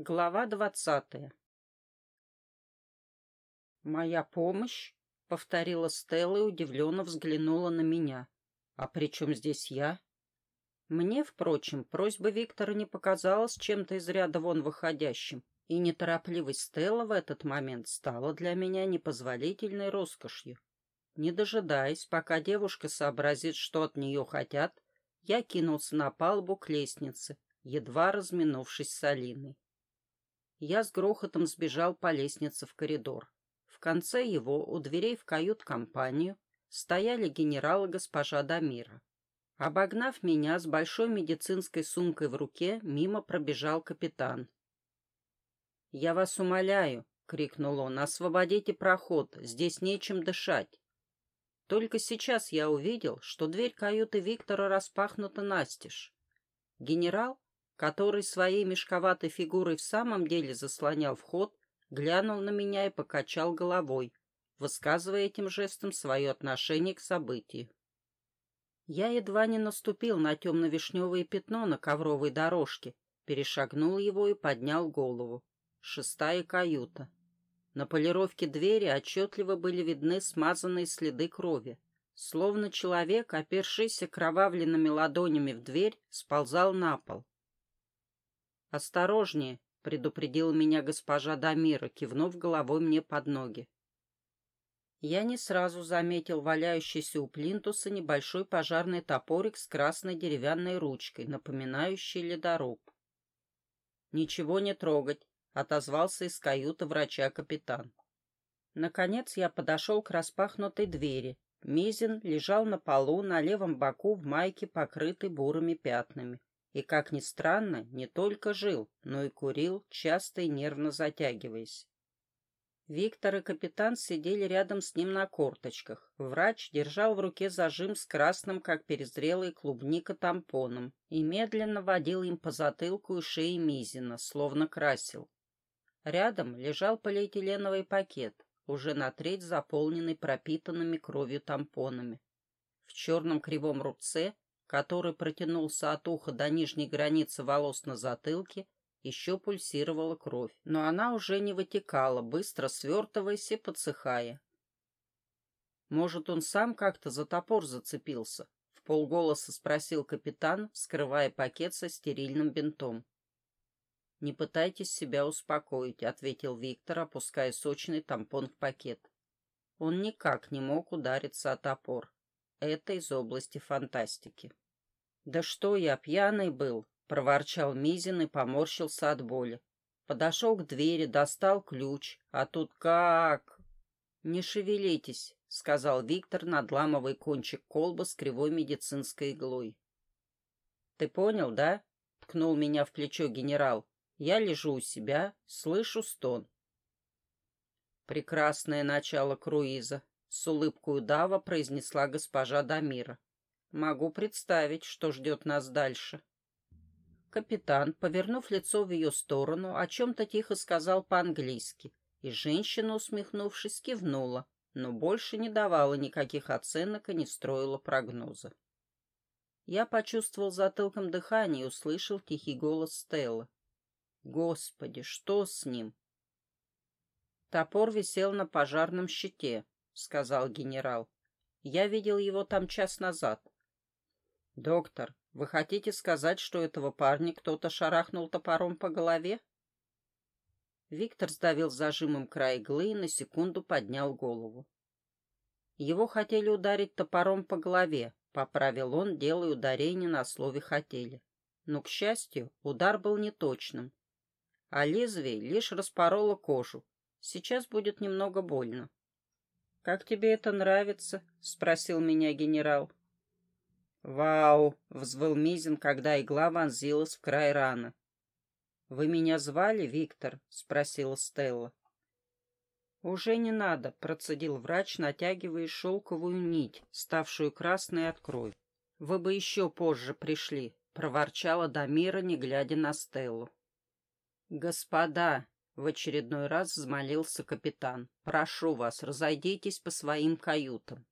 Глава двадцатая «Моя помощь?» — повторила Стелла и удивленно взглянула на меня. «А при чем здесь я?» Мне, впрочем, просьба Виктора не показалась чем-то из ряда вон выходящим, и неторопливость Стелла в этот момент стала для меня непозволительной роскошью. Не дожидаясь, пока девушка сообразит, что от нее хотят, я кинулся на палубу к лестнице, едва разминувшись с Алиной. Я с грохотом сбежал по лестнице в коридор. В конце его, у дверей в кают-компанию, стояли генерал и госпожа Дамира. Обогнав меня с большой медицинской сумкой в руке, мимо пробежал капитан. «Я вас умоляю», — крикнул он, — «освободите проход, здесь нечем дышать». Только сейчас я увидел, что дверь каюты Виктора распахнута настежь. Генерал, который своей мешковатой фигурой в самом деле заслонял вход, глянул на меня и покачал головой, высказывая этим жестом свое отношение к событию. Я едва не наступил на темно-вишневое пятно на ковровой дорожке, перешагнул его и поднял голову. Шестая каюта. На полировке двери отчетливо были видны смазанные следы крови. Словно человек, опершийся кровавленными ладонями в дверь, сползал на пол. «Осторожнее!» — предупредила меня госпожа Дамира, кивнув головой мне под ноги. Я не сразу заметил валяющийся у плинтуса небольшой пожарный топорик с красной деревянной ручкой, напоминающий ледоруб. «Ничего не трогать», — отозвался из каюты врача капитан. Наконец я подошел к распахнутой двери. Мизин лежал на полу на левом боку в майке, покрытой бурыми пятнами и, как ни странно, не только жил, но и курил, часто и нервно затягиваясь. Виктор и капитан сидели рядом с ним на корточках. Врач держал в руке зажим с красным, как перезрелый клубника, тампоном и медленно водил им по затылку и шее Мизина, словно красил. Рядом лежал полиэтиленовый пакет, уже на треть заполненный пропитанными кровью тампонами. В черном кривом рубце который протянулся от уха до нижней границы волос на затылке, еще пульсировала кровь, но она уже не вытекала, быстро свертываясь и подсыхая. «Может, он сам как-то за топор зацепился?» — в полголоса спросил капитан, скрывая пакет со стерильным бинтом. «Не пытайтесь себя успокоить», — ответил Виктор, опуская сочный тампон в пакет. Он никак не мог удариться о топор. Это из области фантастики. «Да что я, пьяный был!» — проворчал Мизин и поморщился от боли. Подошел к двери, достал ключ, а тут как... «Не шевелитесь», — сказал Виктор, надламывая кончик колбы с кривой медицинской иглой. «Ты понял, да?» — ткнул меня в плечо генерал. «Я лежу у себя, слышу стон». «Прекрасное начало круиза», с улыбкой удава произнесла госпожа Дамира. Могу представить, что ждет нас дальше. Капитан, повернув лицо в ее сторону, о чем-то тихо сказал по-английски, и женщина, усмехнувшись, кивнула, но больше не давала никаких оценок и не строила прогноза. Я почувствовал затылком дыхание и услышал тихий голос Стеллы. Господи, что с ним? Топор висел на пожарном щите, сказал генерал. «Я видел его там час назад». «Доктор, вы хотите сказать, что этого парня кто-то шарахнул топором по голове?» Виктор сдавил зажимом край иглы и на секунду поднял голову. Его хотели ударить топором по голове, поправил он, делая ударение на слове «хотели». Но, к счастью, удар был неточным, а лезвие лишь распороло кожу. Сейчас будет немного больно. «Как тебе это нравится?» — спросил меня генерал. «Вау!» — взвыл Мизин, когда игла вонзилась в край раны. «Вы меня звали, Виктор?» — спросила Стелла. «Уже не надо», — процедил врач, натягивая шелковую нить, ставшую красной от крови. «Вы бы еще позже пришли», — проворчала Дамира, не глядя на Стеллу. «Господа!» В очередной раз взмолился капитан. «Прошу вас, разойдитесь по своим каютам».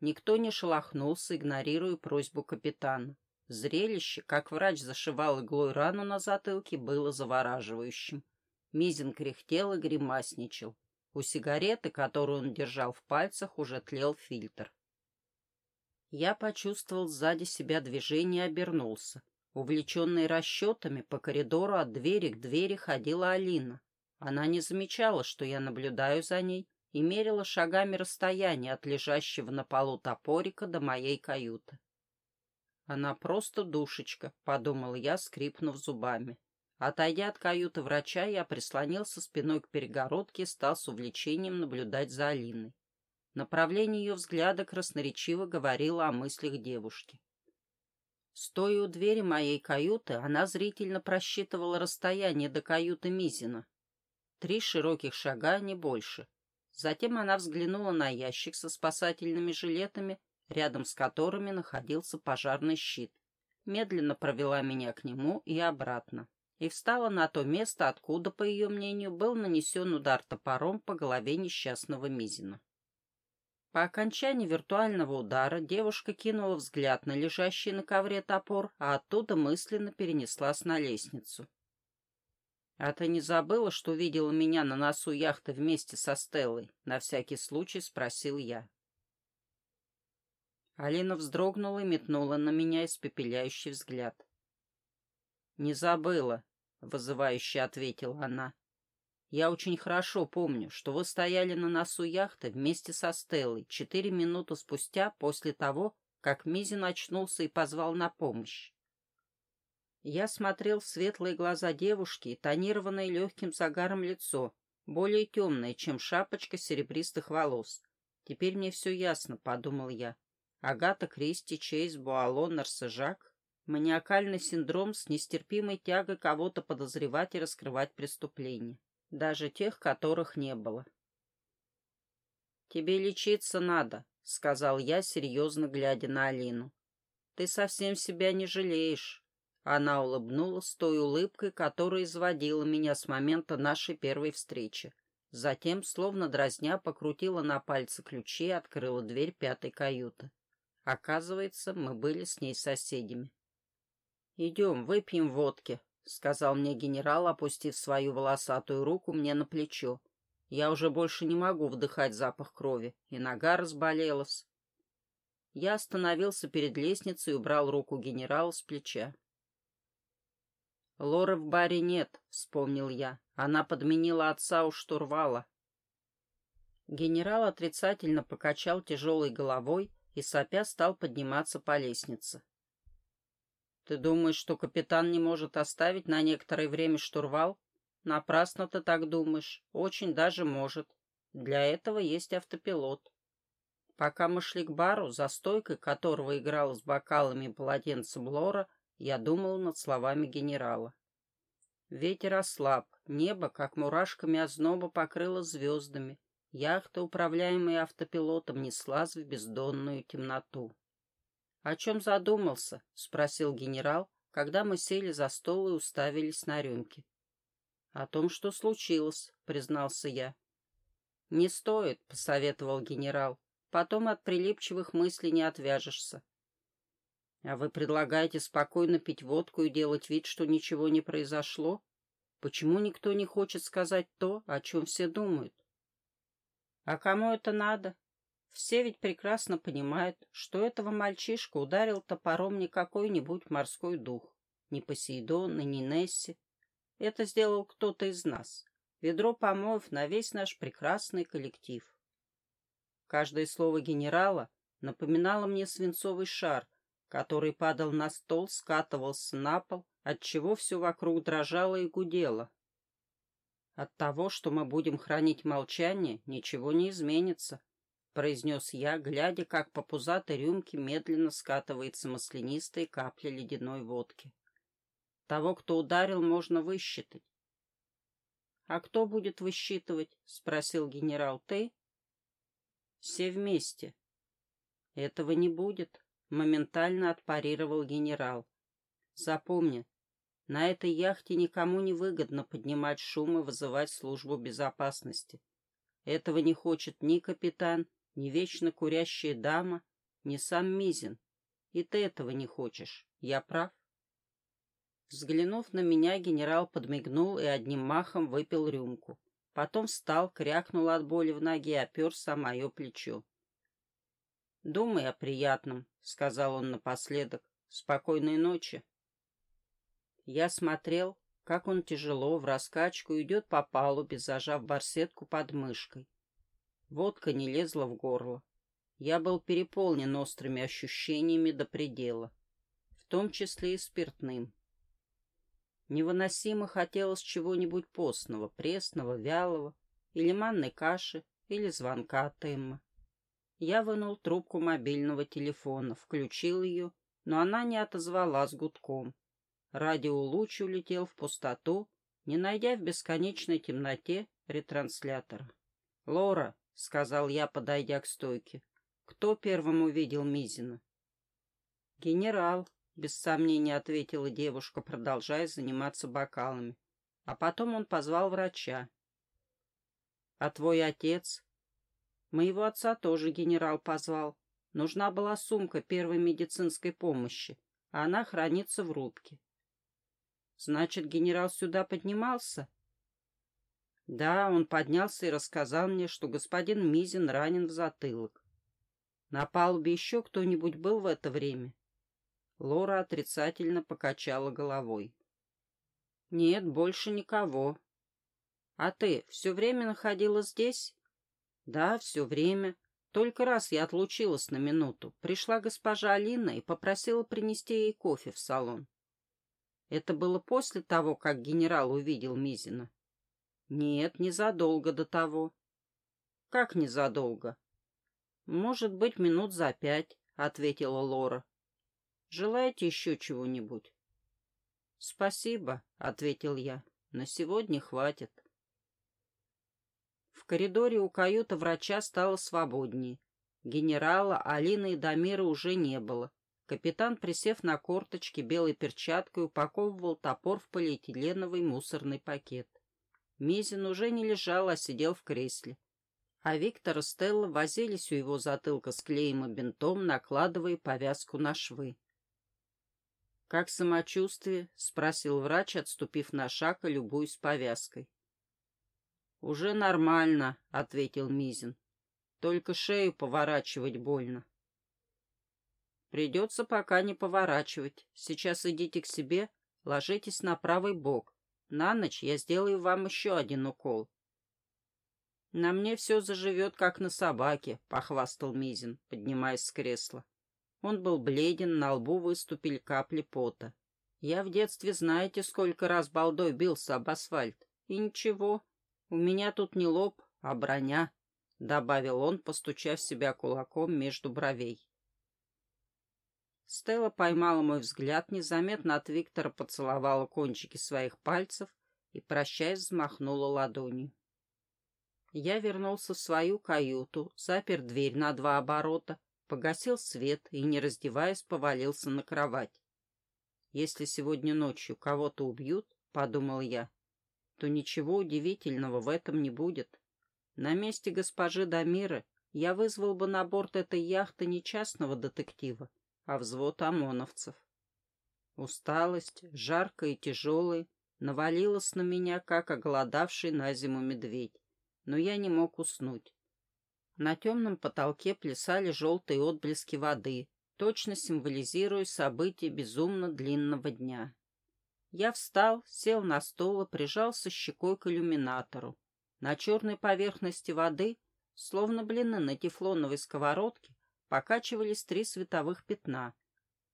Никто не шелохнулся, игнорируя просьбу капитана. Зрелище, как врач зашивал иглой рану на затылке, было завораживающим. Мизин кряхтел и гримасничал. У сигареты, которую он держал в пальцах, уже тлел фильтр. Я почувствовал сзади себя движение и обернулся. Увлеченный расчетами, по коридору от двери к двери ходила Алина. Она не замечала, что я наблюдаю за ней, и мерила шагами расстояние от лежащего на полу топорика до моей каюты. «Она просто душечка», — подумал я, скрипнув зубами. Отойдя от каюты врача, я прислонился спиной к перегородке и стал с увлечением наблюдать за Алиной. Направление ее взгляда красноречиво говорило о мыслях девушки. Стоя у двери моей каюты, она зрительно просчитывала расстояние до каюты Мизина. Три широких шага, не больше. Затем она взглянула на ящик со спасательными жилетами, рядом с которыми находился пожарный щит. Медленно провела меня к нему и обратно. И встала на то место, откуда, по ее мнению, был нанесен удар топором по голове несчастного Мизина. По окончании виртуального удара девушка кинула взгляд на лежащий на ковре топор, а оттуда мысленно перенеслась на лестницу. «А ты не забыла, что видела меня на носу яхты вместе со Стеллой?» — на всякий случай спросил я. Алина вздрогнула и метнула на меня испепеляющий взгляд. «Не забыла», — вызывающе ответила она. Я очень хорошо помню, что вы стояли на носу яхты вместе со Стеллой четыре минуты спустя после того, как Мизин очнулся и позвал на помощь. Я смотрел в светлые глаза девушки и тонированное легким загаром лицо, более темное, чем шапочка серебристых волос. Теперь мне все ясно, — подумал я. Агата Кристи, Чейз, Буало, Нарсежак. Маниакальный синдром с нестерпимой тягой кого-то подозревать и раскрывать преступления даже тех, которых не было. «Тебе лечиться надо», — сказал я, серьезно глядя на Алину. «Ты совсем себя не жалеешь». Она улыбнулась той улыбкой, которая изводила меня с момента нашей первой встречи. Затем, словно дразня, покрутила на пальце ключи и открыла дверь пятой каюты. Оказывается, мы были с ней соседями. «Идем, выпьем водки», — сказал мне генерал, опустив свою волосатую руку мне на плечо. Я уже больше не могу вдыхать запах крови, и нога разболелась. Я остановился перед лестницей и убрал руку генерала с плеча. «Лоры в баре нет», — вспомнил я. Она подменила отца у штурвала. Генерал отрицательно покачал тяжелой головой и сопя стал подниматься по лестнице. Ты думаешь, что капитан не может оставить на некоторое время штурвал? Напрасно ты так думаешь. Очень даже может. Для этого есть автопилот. Пока мы шли к бару, за стойкой которого играл с бокалами и полотенцем Лора, я думал над словами генерала. Ветер ослаб, небо, как мурашками озноба, покрыло звездами. Яхта, управляемая автопилотом, неслась в бездонную темноту. «О чем задумался?» — спросил генерал, когда мы сели за стол и уставились на рюмки. «О том, что случилось», — признался я. «Не стоит», — посоветовал генерал. «Потом от прилипчивых мыслей не отвяжешься». «А вы предлагаете спокойно пить водку и делать вид, что ничего не произошло? Почему никто не хочет сказать то, о чем все думают?» «А кому это надо?» Все ведь прекрасно понимают, что этого мальчишку ударил топором не какой-нибудь морской дух, ни Посейдон, ни Несси. Это сделал кто-то из нас. Ведро помоев на весь наш прекрасный коллектив. Каждое слово генерала напоминало мне свинцовый шар, который падал на стол, скатывался на пол, отчего все вокруг дрожало и гудело. От того, что мы будем хранить молчание, ничего не изменится произнес я, глядя, как по пузатой рюмке медленно скатывается маслянистая капля ледяной водки. Того, кто ударил, можно высчитать. — А кто будет высчитывать? — спросил генерал. — Ты? — Все вместе. — Этого не будет, — моментально отпарировал генерал. — Запомни, на этой яхте никому не выгодно поднимать шум и вызывать службу безопасности. Этого не хочет ни капитан, ни вечно курящая дама, ни сам Мизин. И ты этого не хочешь. Я прав?» Взглянув на меня, генерал подмигнул и одним махом выпил рюмку. Потом встал, крякнул от боли в ноге и оперся о мое плечо. «Думай о приятном», — сказал он напоследок. «Спокойной ночи». Я смотрел, как он тяжело в раскачку идет по палубе, зажав барсетку под мышкой. Водка не лезла в горло. Я был переполнен острыми ощущениями до предела, в том числе и спиртным. Невыносимо хотелось чего-нибудь постного, пресного, вялого, или манной каши, или звонка от Эммы. Я вынул трубку мобильного телефона, включил ее, но она не отозвалась гудком. Радиолуч улетел в пустоту, не найдя в бесконечной темноте ретранслятора. «Лора», — сказал я, подойдя к стойке, — «кто первым увидел Мизина?» «Генерал», без сомнения ответила девушка, продолжая заниматься бокалами. А потом он позвал врача. А твой отец? Моего отца тоже генерал позвал. Нужна была сумка первой медицинской помощи, а она хранится в рубке. Значит, генерал сюда поднимался? Да, он поднялся и рассказал мне, что господин Мизин ранен в затылок. На палубе еще кто-нибудь был в это время? Лора отрицательно покачала головой. «Нет, больше никого. А ты все время находилась здесь?» «Да, все время. Только раз я отлучилась на минуту. Пришла госпожа Алина и попросила принести ей кофе в салон. Это было после того, как генерал увидел Мизина?» «Нет, незадолго до того». «Как незадолго?» «Может быть, минут за пять», — ответила Лора. Желаете еще чего-нибудь? — Спасибо, — ответил я. — На сегодня хватит. В коридоре у каюты врача стало свободнее. Генерала, Алины и Дамира уже не было. Капитан, присев на корточки белой перчаткой, упаковывал топор в полиэтиленовый мусорный пакет. Мизин уже не лежал, а сидел в кресле. А Виктор и Стелла возились у его затылка с клеем и бинтом, накладывая повязку на швы. «Как самочувствие?» — спросил врач, отступив на шаг и любуясь повязкой. «Уже нормально», — ответил Мизин. «Только шею поворачивать больно». «Придется пока не поворачивать. Сейчас идите к себе, ложитесь на правый бок. На ночь я сделаю вам еще один укол». «На мне все заживет, как на собаке», — похвастал Мизин, поднимаясь с кресла. Он был бледен, на лбу выступили капли пота. Я в детстве, знаете, сколько раз балдой бился об асфальт. И ничего, у меня тут не лоб, а броня, — добавил он, постучав себя кулаком между бровей. Стелла поймала мой взгляд, незаметно от Виктора поцеловала кончики своих пальцев и, прощаясь, взмахнула ладонью. Я вернулся в свою каюту, запер дверь на два оборота погасил свет и, не раздеваясь, повалился на кровать. «Если сегодня ночью кого-то убьют, — подумал я, — то ничего удивительного в этом не будет. На месте госпожи Дамиры я вызвал бы на борт этой яхты не частного детектива, а взвод ОМОНовцев. Усталость, жаркая и тяжелая, навалилась на меня, как оголодавший на зиму медведь, но я не мог уснуть. На темном потолке плясали желтые отблески воды, точно символизируя события безумно длинного дня. Я встал, сел на стол и прижался щекой к иллюминатору. На черной поверхности воды, словно блины на тефлоновой сковородке, покачивались три световых пятна.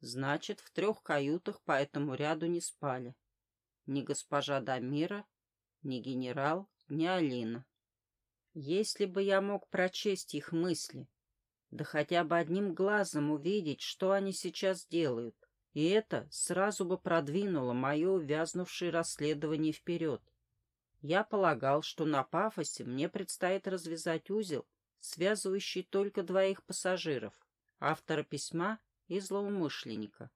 Значит, в трех каютах по этому ряду не спали. Ни госпожа Дамира, ни генерал, ни Алина. Если бы я мог прочесть их мысли, да хотя бы одним глазом увидеть, что они сейчас делают, и это сразу бы продвинуло мое увязнувшее расследование вперед. Я полагал, что на пафосе мне предстоит развязать узел, связывающий только двоих пассажиров, автора письма и злоумышленника.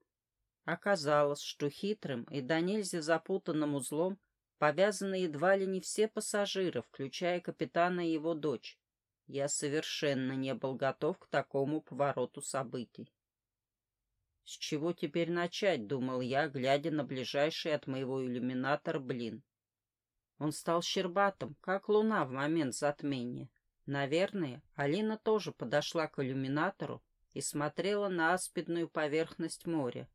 Оказалось, что хитрым и до нельзя запутанным узлом Повязаны едва ли не все пассажиры, включая капитана и его дочь. Я совершенно не был готов к такому повороту событий. С чего теперь начать, думал я, глядя на ближайший от моего иллюминатора блин. Он стал щербатым, как луна в момент затмения. Наверное, Алина тоже подошла к иллюминатору и смотрела на аспидную поверхность моря.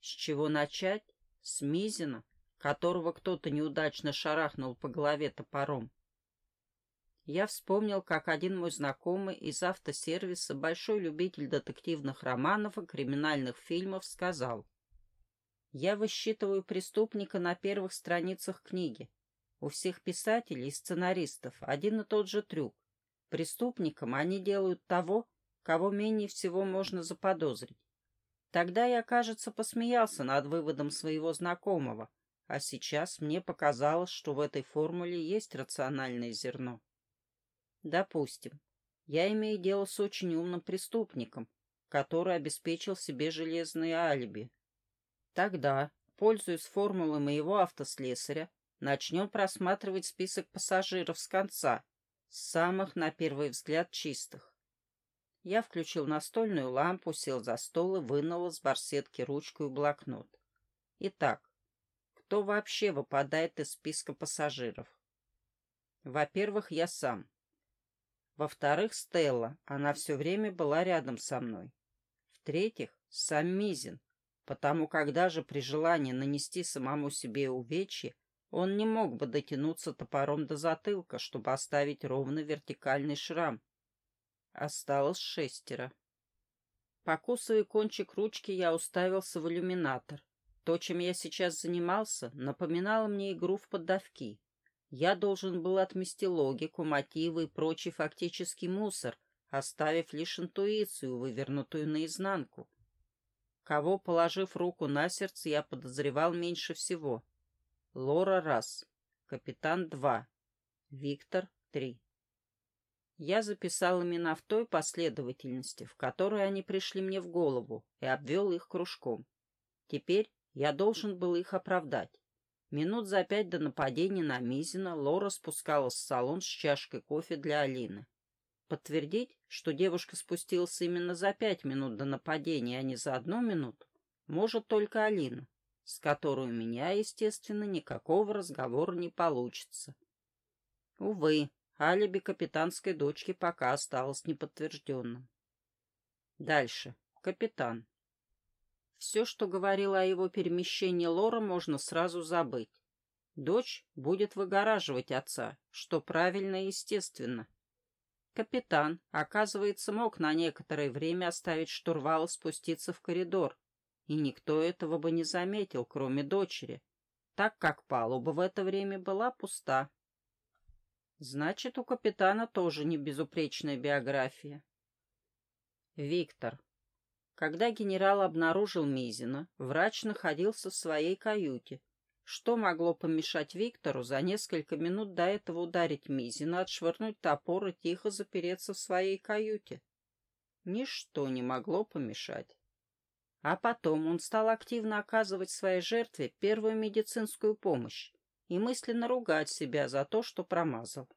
С чего начать? С Мизина, которого кто-то неудачно шарахнул по голове топором. Я вспомнил, как один мой знакомый из автосервиса, большой любитель детективных романов и криминальных фильмов, сказал. «Я высчитываю преступника на первых страницах книги. У всех писателей и сценаристов один и тот же трюк. Преступникам они делают того, кого менее всего можно заподозрить. Тогда я, кажется, посмеялся над выводом своего знакомого, а сейчас мне показалось, что в этой формуле есть рациональное зерно. Допустим, я имею дело с очень умным преступником, который обеспечил себе железные алиби. Тогда, пользуясь формулой моего автослесаря, начнем просматривать список пассажиров с конца, самых, на первый взгляд, чистых. Я включил настольную лампу, сел за стол и вынул из барсетки ручку и блокнот. Итак, кто вообще выпадает из списка пассажиров? Во-первых, я сам. Во-вторых, Стелла. Она все время была рядом со мной. В-третьих, сам Мизин. Потому когда же при желании нанести самому себе увечье, он не мог бы дотянуться топором до затылка, чтобы оставить ровно вертикальный шрам. Осталось шестеро. Покусывая кончик ручки, я уставился в иллюминатор. То, чем я сейчас занимался, напоминало мне игру в поддавки. Я должен был отмести логику, мотивы и прочий фактический мусор, оставив лишь интуицию, вывернутую наизнанку. Кого, положив руку на сердце, я подозревал меньше всего. Лора — раз, капитан — два, Виктор — три. Я записал имена в той последовательности, в которой они пришли мне в голову, и обвел их кружком. Теперь я должен был их оправдать. Минут за пять до нападения на Мизина Лора спускалась в салон с чашкой кофе для Алины. Подтвердить, что девушка спустилась именно за пять минут до нападения, а не за одну минуту, может только Алина, с которой у меня, естественно, никакого разговора не получится. Увы, алиби капитанской дочки пока осталось неподтвержденным. Дальше. Капитан. Все, что говорила о его перемещении Лора, можно сразу забыть. Дочь будет выгораживать отца, что правильно и естественно. Капитан, оказывается, мог на некоторое время оставить штурвал и спуститься в коридор, и никто этого бы не заметил, кроме дочери, так как палуба в это время была пуста. Значит, у капитана тоже не безупречная биография. Виктор. Когда генерал обнаружил Мизина, врач находился в своей каюте. Что могло помешать Виктору за несколько минут до этого ударить Мизина, отшвырнуть топор и тихо запереться в своей каюте? Ничто не могло помешать. А потом он стал активно оказывать своей жертве первую медицинскую помощь и мысленно ругать себя за то, что промазал.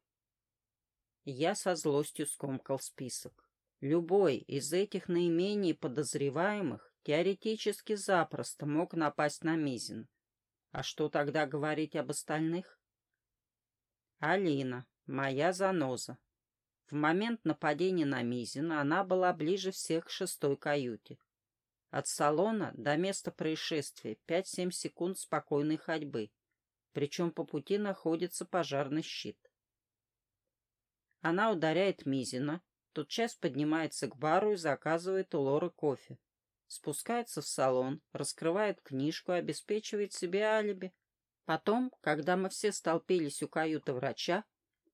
Я со злостью скомкал список. Любой из этих наименее подозреваемых теоретически запросто мог напасть на Мизин. А что тогда говорить об остальных? Алина, моя заноза. В момент нападения на Мизина она была ближе всех к шестой каюте. От салона до места происшествия 5-7 секунд спокойной ходьбы, причем по пути находится пожарный щит. Она ударяет Мизина, Тотчас поднимается к бару и заказывает у Лоры кофе. Спускается в салон, раскрывает книжку, обеспечивает себе алиби. Потом, когда мы все столпились у каюты врача,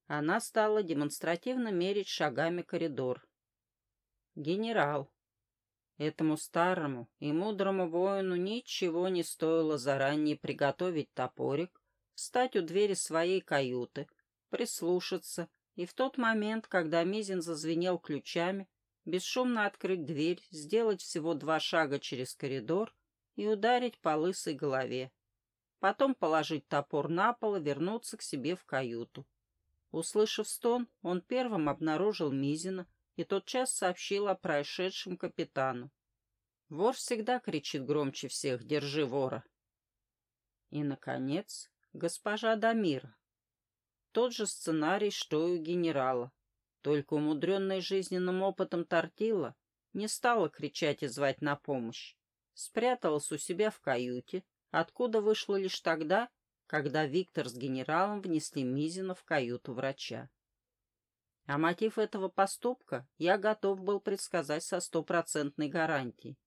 она стала демонстративно мерить шагами коридор. Генерал. Этому старому и мудрому воину ничего не стоило заранее приготовить топорик, встать у двери своей каюты, прислушаться — и в тот момент, когда Мизин зазвенел ключами, бесшумно открыть дверь, сделать всего два шага через коридор и ударить по лысой голове. Потом положить топор на пол и вернуться к себе в каюту. Услышав стон, он первым обнаружил Мизина и тотчас сообщил о происшедшем капитану. Вор всегда кричит громче всех «Держи вора!» И, наконец, госпожа Дамира. Тот же сценарий, что и у генерала. Только умудренная жизненным опытом Тортила не стала кричать и звать на помощь. Спряталась у себя в каюте, откуда вышла лишь тогда, когда Виктор с генералом внесли Мизина в каюту врача. А мотив этого поступка я готов был предсказать со стопроцентной гарантией.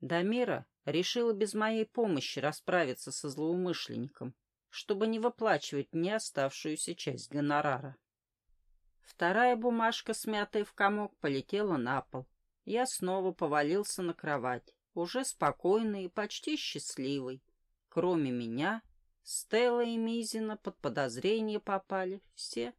Дамира решила без моей помощи расправиться со злоумышленником, чтобы не выплачивать мне оставшуюся часть гонорара. Вторая бумажка, смятая в комок, полетела на пол. Я снова повалился на кровать, уже спокойный и почти счастливый. Кроме меня, Стелла и Мизина под подозрение попали все